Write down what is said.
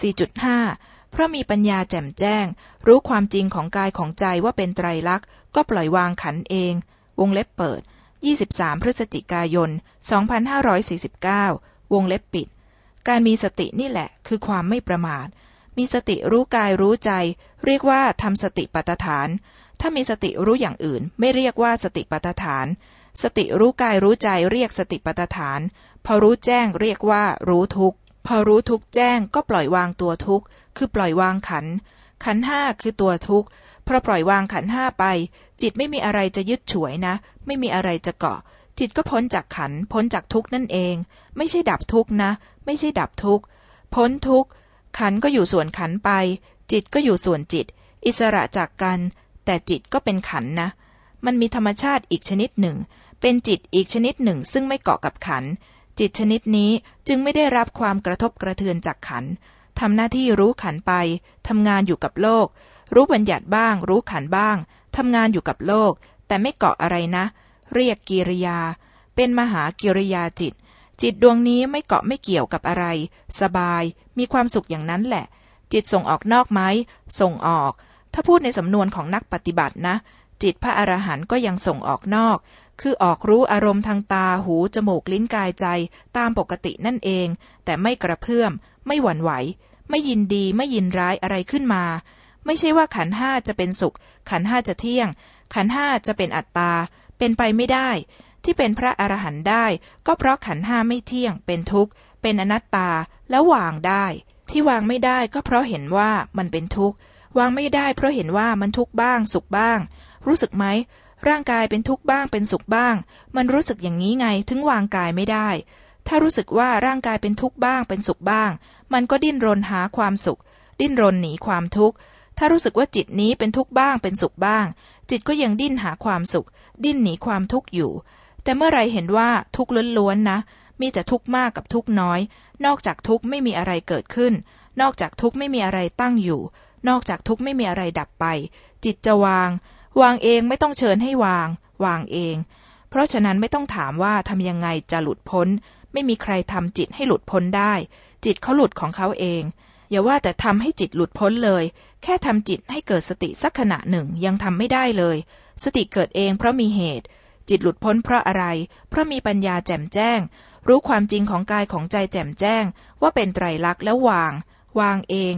4.5 เพราะมีปัญญาแจ่มแจ้ง รู้ความจริงของกายของใจว่าเป็นไตรลักษณ์ ก็ปล่อยวางขันเอง วงเล็บเปิด 23 พฤศจิกายน 2549 วงเล็บปิด การมีสตินี่แหละ คือความไม่ประมาท มีสติรู้กายรู้ใจ เรียกว่าทำสติปัฏฐาน ถ้ามีสติรู้อย่างอื่น ไม่เรียกว่าสติปัฏฐาน สติรู้กายรู้ใจเรียกสติปัฏฐาน พอรู้แจ้งเรียกว่ารู้ทุกข์ พอรู้ทุกแจ้งก็ปล่อยวางตัวทุกคือปล่อยวางขัน ขันห้าคือตัวทุกพอปล่อยวางขันห้าไป จิตไม่มีอะไรจะยึดฉวยนะ ไม่มีอะไรจะเกาะ จิตก็พ้นจากขัน พ้นจากทุกนั่นเอง ไม่ใช่ดับทุกนะ ไม่ใช่ดับทุกพ้นทุกขันก็อยู่ส่วนขันไป จิตก็อยู่ส่วนจิต อิสระจากกัน แต่จิตก็เป็นขันนะ มันมีธรรมชาติอีกชนิดหนึ่ง เป็นจิตอีกชนิดหนึ่งซึ่งไม่เกาะกับขัน จิตชนิดนี้จึงไม่ได้รับความกระทบกระเทือนจากขันทำหน้าที่รู้ขันไปทำงานอยู่กับโลก รู้บัญญัติบ้าง รู้ขันบ้างทำงานอยู่กับโลก แต่ไม่เกาะอะไรนะ เรียกกิริยา เป็นมหากิริยาจิต จิตดวงนี้ไม่เกาะไม่เกี่ยวกับอะไร สบาย มีความสุขอย่างนั้นแหละ จิตส่งออกนอกไหมส่งออก ถ้าพูดในสำนวนของนักปฏิบัตินะ จิตพระอรหันต์ก็ยังส่งออกนอก คือออกรู้อารมณ์ทางตาหู จมูกลิ้นกายใจ ตามปกตินั่นเอง แต่ไม่กระเพื่อม ไม่หวั่นไหว ไม่ยินดีไม่ยินร้ายอะไรขึ้นมา ไม่ใช่ว่าขันห้าจะเป็นสุข ขันห้าจะเที่ยง ขันห้าจะเป็นอัตตา เป็นไปไม่ได้ ที่เป็นพระอรหันต์ได้ ก็เพราะขันห้าไม่เที่ยง เป็นทุกข์ เป็นอนัตตา แล้ววางได้ ที่วางไม่ได้ก็เพราะเห็นว่ามันเป็นทุกข์ วางไม่ได้เพราะเห็นว่ามันทุกข์บ้าง สุขบ้าง รู้สึกไหม ร่างกายเป็นทุกข์บ้างเป็นสุขบ้าง มันรู้สึกอย่างนี้ไงถึงวางกายไม่ได้ ถ้ารู้สึกว่าร่างกายเป็นทุกข์บ้างเป็นสุขบ้าง มันก็ดิ้นรนหาความสุข ดิ้นรนหนีความทุกข์ ถ้ารู้สึกว่าจิตนี้เป็นทุกข์บ้างเป็นสุขบ้าง จิตก็ยังดิ้นหาความสุข ดิ้นหนีความทุกข์อยู่ แต่เมื่อไรเห็นว่าทุกข์ล้วนๆนะ มีแต่ทุกข์มากกับทุกข์น้อย นอกจากทุกข์ไม่มีอะไรเกิดขึ้น นอกจากทุกข์ไม่มีอะไรตั้งอยู่ นอกจากทุกข์ไม่มีอะไรดับไป จิตจะวาง วางเองไม่ต้องเชิญให้วาง วางเอง เพราะฉะนั้นไม่ต้องถามว่าทำยังไงจะหลุดพ้น ไม่มีใครทำจิตให้หลุดพ้นได้ จิตเขาหลุดของเขาเอง อย่าว่าแต่ทำให้จิตหลุดพ้นเลย แค่ทำจิตให้เกิดสติสักขณะหนึ่งยังทำไม่ได้เลย สติเกิดเองเพราะมีเหตุ จิตหลุดพ้นเพราะอะไร เพราะมีปัญญาแจ่มแจ้ง รู้ความจริงของกายของใจแจ่มแจ้ง ว่าเป็นไตรลักษณ์แล้ววาง วางเอง